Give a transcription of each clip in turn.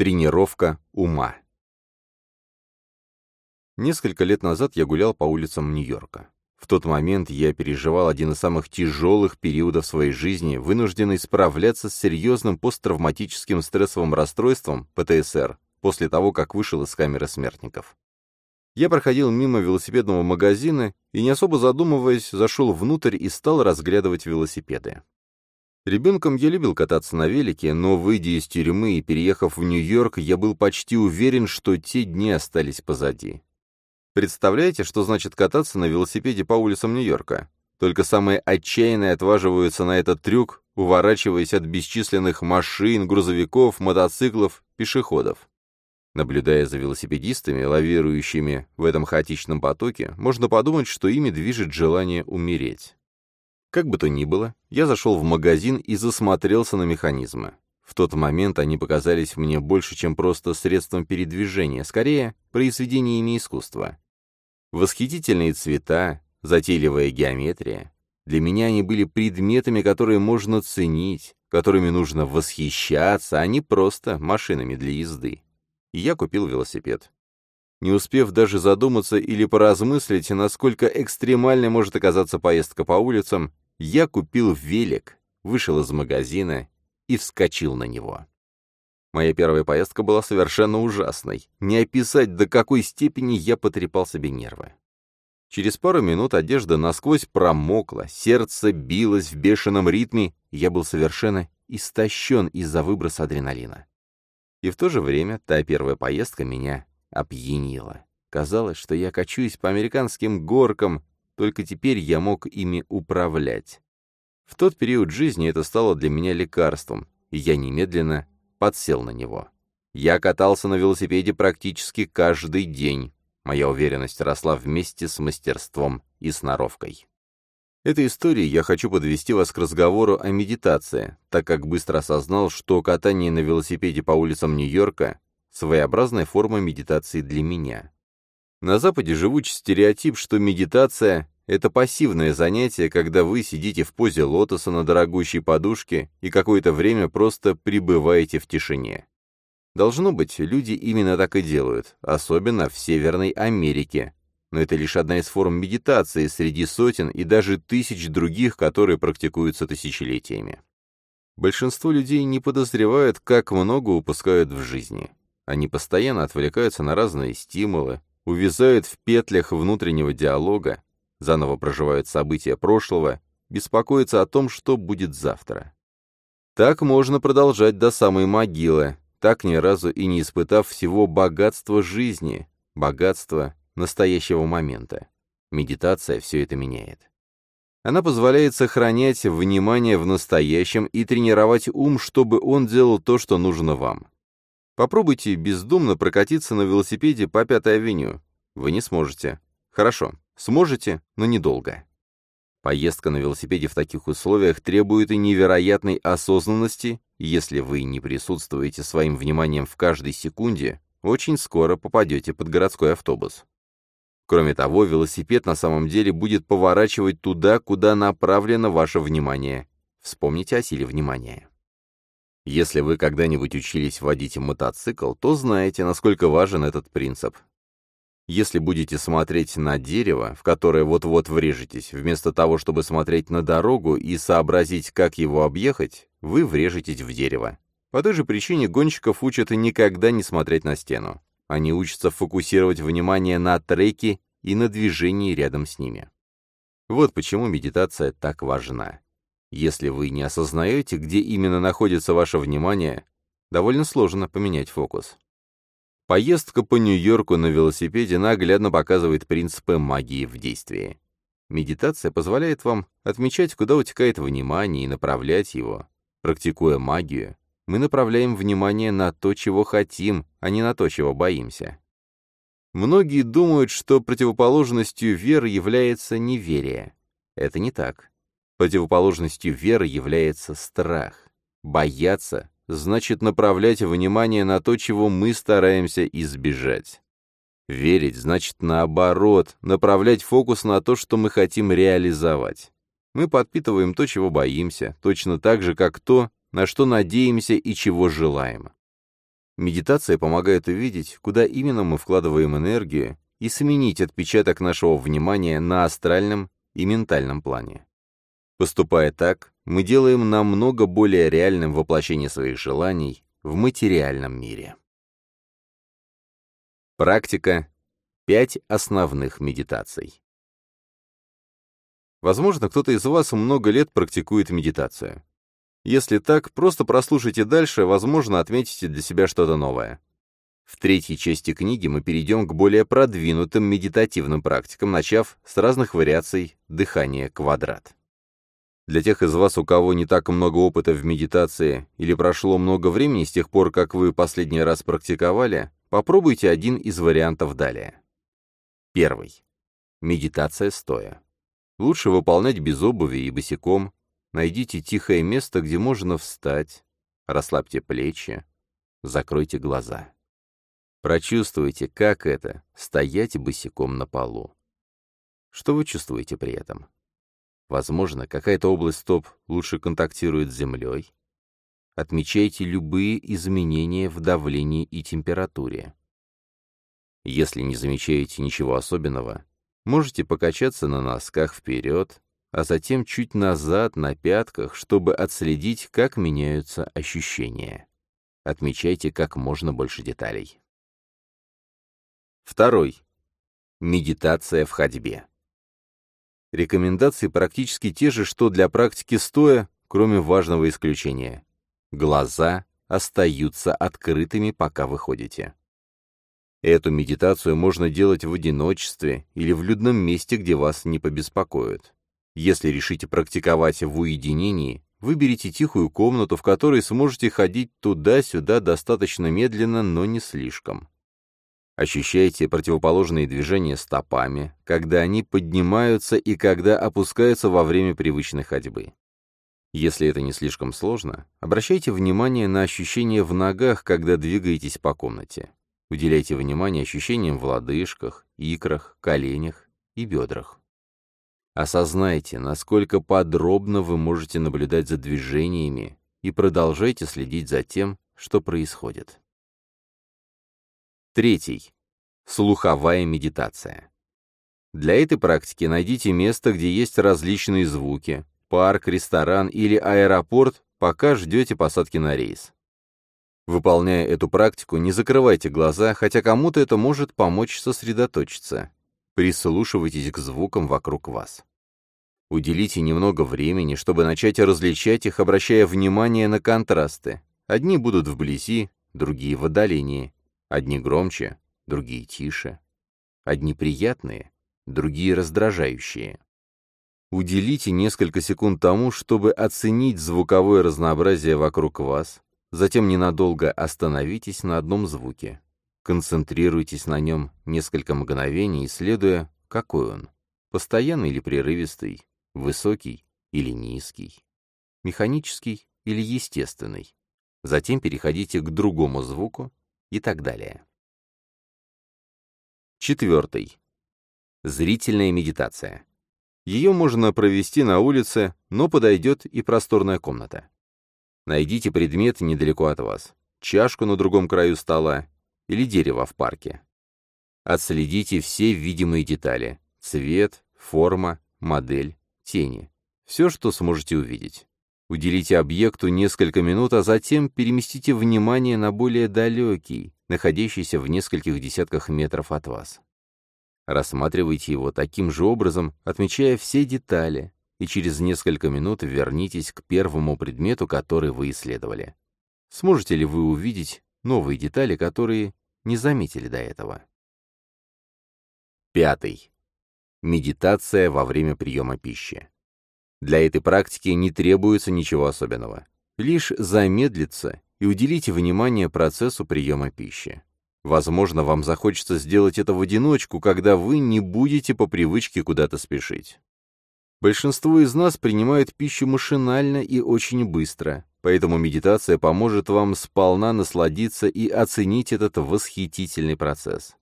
Тренировка ума. Несколько лет назад я гулял по улицам Нью-Йорка. В тот момент я переживал один из самых тяжелых периодов своей жизни, вынужденный справляться с серьезным посттравматическим стрессовым расстройством, ПТСР, после того, как вышел из камеры смертников. Я проходил мимо велосипедного магазина и, не особо задумываясь, зашел внутрь и стал разглядывать велосипеды. Ребенком я любил кататься на велике, но, выйдя из тюрьмы и переехав в Нью-Йорк, я был почти уверен, что те дни остались позади. Представляете, что значит кататься на велосипеде по улицам Нью-Йорка? Только самые отчаянные отваживаются на этот трюк, уворачиваясь от бесчисленных машин, грузовиков, мотоциклов, пешеходов. Наблюдая за велосипедистами, лавирующими в этом хаотичном потоке, можно подумать, что ими движет желание умереть. Как бы то ни было, я зашел в магазин и засмотрелся на механизмы. В тот момент они показались мне больше, чем просто средством передвижения, скорее, произведениями искусства. Восхитительные цвета, затейливая геометрия. Для меня они были предметами, которые можно ценить, которыми нужно восхищаться, а не просто машинами для езды. И я купил велосипед. Не успев даже задуматься или поразмыслить, насколько экстремальной может оказаться поездка по улицам, я купил велик, вышел из магазина и вскочил на него. Моя первая поездка была совершенно ужасной. Не описать, до какой степени я потрепал себе нервы. Через пару минут одежда насквозь промокла, сердце билось в бешеном ритме, я был совершенно истощен из-за выброса адреналина. И в то же время та первая поездка меня опьянила. Казалось, что я качусь по американским горкам, только теперь я мог ими управлять. В тот период жизни это стало для меня лекарством, и я немедленно подсел на него. Я катался на велосипеде практически каждый день. Моя уверенность росла вместе с мастерством и сноровкой. Этой историей я хочу подвести вас к разговору о медитации, так как быстро осознал, что катание на велосипеде по улицам Нью-Йорка — своеобразная форма медитации для меня. На Западе живуч стереотип, что медитация это пассивное занятие, когда вы сидите в позе лотоса на дорогущей подушке и какое-то время просто пребываете в тишине. Должно быть, люди именно так и делают, особенно в Северной Америке. Но это лишь одна из форм медитации среди сотен и даже тысяч других, которые практикуются тысячелетиями. Большинство людей не подозревают, как много упускают в жизни. Они постоянно отвлекаются на разные стимулы, увязают в петлях внутреннего диалога, заново проживают события прошлого, беспокоятся о том, что будет завтра. Так можно продолжать до самой могилы, так ни разу и не испытав всего богатства жизни, богатства настоящего момента. Медитация все это меняет. Она позволяет сохранять внимание в настоящем и тренировать ум, чтобы он делал то, что нужно вам. Попробуйте бездумно прокатиться на велосипеде по Пятой авеню. Вы не сможете. Хорошо, Сможете, но недолго. Поездка на велосипеде в таких условиях требует и невероятной осознанности, если вы не присутствуете своим вниманием в каждой секунде, очень скоро попадете под городской автобус. Кроме того, велосипед на самом деле будет поворачивать туда, куда направлено ваше внимание. Вспомните о силе внимания. Если вы когда-нибудь учились водить мотоцикл, то знаете, насколько важен этот принцип. Если будете смотреть на дерево, в которое вот-вот врежетесь, вместо того, чтобы смотреть на дорогу и сообразить, как его объехать, вы врежетесь в дерево. По той же причине гонщиков учат никогда не смотреть на стену. Они учатся фокусировать внимание на треке и на движении рядом с ними. Вот почему медитация так важна. Если вы не осознаете, где именно находится ваше внимание, довольно сложно поменять фокус. Поездка по Нью-Йорку на велосипеде наглядно показывает принципы магии в действии. Медитация позволяет вам отмечать, куда утекает внимание и направлять его. Практикуя магию, мы направляем внимание на то, чего хотим, а не на то, чего боимся. Многие думают, что противоположностью веры является неверие. Это не так. Противоположностью веры является страх. Бояться значит направлять внимание на то, чего мы стараемся избежать. Верить значит, наоборот, направлять фокус на то, что мы хотим реализовать. Мы подпитываем то, чего боимся, точно так же, как то, на что надеемся и чего желаем. Медитация помогает увидеть, куда именно мы вкладываем энергию, и сменить отпечаток нашего внимания на астральном и ментальном плане. Поступая так, мы делаем намного более реальным воплощение своих желаний в материальном мире. Практика. Пять основных медитаций. Возможно, кто-то из вас много лет практикует медитацию. Если так, просто прослушайте дальше, возможно, отметите для себя что-то новое. В третьей части книги мы перейдем к более продвинутым медитативным практикам, начав с разных вариаций дыхания квадрат. Для тех из вас, у кого не так много опыта в медитации или прошло много времени с тех пор, как вы последний раз практиковали, попробуйте один из вариантов далее. Первый. Медитация стоя. Лучше выполнять без обуви и босиком. Найдите тихое место, где можно встать. Расслабьте плечи. Закройте глаза. Прочувствуйте, как это — стоять босиком на полу. Что вы чувствуете при этом? Возможно, какая-то область стоп лучше контактирует с землей. Отмечайте любые изменения в давлении и температуре. Если не замечаете ничего особенного, можете покачаться на носках вперед, а затем чуть назад на пятках, чтобы отследить, как меняются ощущения. Отмечайте как можно больше деталей. Второй. Медитация в ходьбе. Рекомендации практически те же, что для практики стоя, кроме важного исключения. Глаза остаются открытыми, пока вы ходите. Эту медитацию можно делать в одиночестве или в людном месте, где вас не побеспокоят. Если решите практиковать в уединении, выберите тихую комнату, в которой сможете ходить туда-сюда достаточно медленно, но не слишком. Ощущайте противоположные движения стопами, когда они поднимаются и когда опускаются во время привычной ходьбы. Если это не слишком сложно, обращайте внимание на ощущения в ногах, когда двигаетесь по комнате. Уделяйте внимание ощущениям в лодыжках, икрах, коленях и бедрах. Осознайте, насколько подробно вы можете наблюдать за движениями и продолжайте следить за тем, что происходит. Третий. Слуховая медитация. Для этой практики найдите место, где есть различные звуки, парк, ресторан или аэропорт, пока ждете посадки на рейс. Выполняя эту практику, не закрывайте глаза, хотя кому-то это может помочь сосредоточиться. Прислушивайтесь к звукам вокруг вас. Уделите немного времени, чтобы начать различать их, обращая внимание на контрасты. Одни будут вблизи, другие в отдалении. Одни громче, другие тише. Одни приятные, другие раздражающие. Уделите несколько секунд тому, чтобы оценить звуковое разнообразие вокруг вас, затем ненадолго остановитесь на одном звуке. Концентрируйтесь на нем несколько мгновений, исследуя, какой он. Постоянный или прерывистый, высокий или низкий, механический или естественный. Затем переходите к другому звуку и так далее. Четвертый. Зрительная медитация. Ее можно провести на улице, но подойдет и просторная комната. Найдите предмет недалеко от вас, чашку на другом краю стола или дерево в парке. Отследите все видимые детали — цвет, форма, модель, тени. Все, что сможете увидеть. Уделите объекту несколько минут, а затем переместите внимание на более далекий, находящийся в нескольких десятках метров от вас. Рассматривайте его таким же образом, отмечая все детали, и через несколько минут вернитесь к первому предмету, который вы исследовали. Сможете ли вы увидеть новые детали, которые не заметили до этого? Пятый. Медитация во время приема пищи. Для этой практики не требуется ничего особенного. Лишь замедлиться и уделите внимание процессу приема пищи. Возможно, вам захочется сделать это в одиночку, когда вы не будете по привычке куда-то спешить. Большинство из нас принимают пищу машинально и очень быстро, поэтому медитация поможет вам сполна насладиться и оценить этот восхитительный процесс.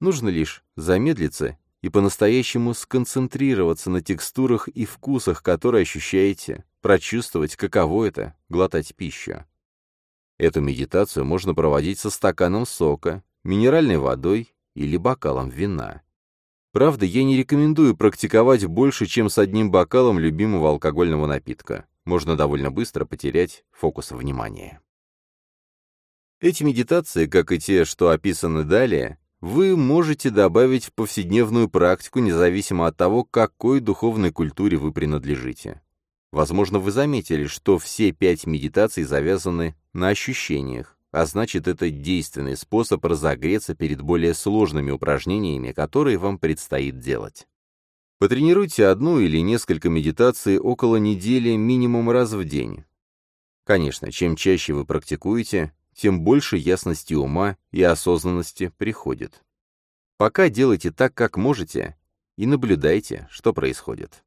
Нужно лишь замедлиться и по-настоящему сконцентрироваться на текстурах и вкусах, которые ощущаете, прочувствовать, каково это — глотать пищу. Эту медитацию можно проводить со стаканом сока, минеральной водой или бокалом вина. Правда, я не рекомендую практиковать больше, чем с одним бокалом любимого алкогольного напитка. Можно довольно быстро потерять фокус внимания. Эти медитации, как и те, что описаны далее, вы можете добавить в повседневную практику, независимо от того, какой духовной культуре вы принадлежите. Возможно, вы заметили, что все пять медитаций завязаны на ощущениях, а значит, это действенный способ разогреться перед более сложными упражнениями, которые вам предстоит делать. Потренируйте одну или несколько медитаций около недели минимум раз в день. Конечно, чем чаще вы практикуете, тем больше ясности ума и осознанности приходит. Пока делайте так, как можете, и наблюдайте, что происходит.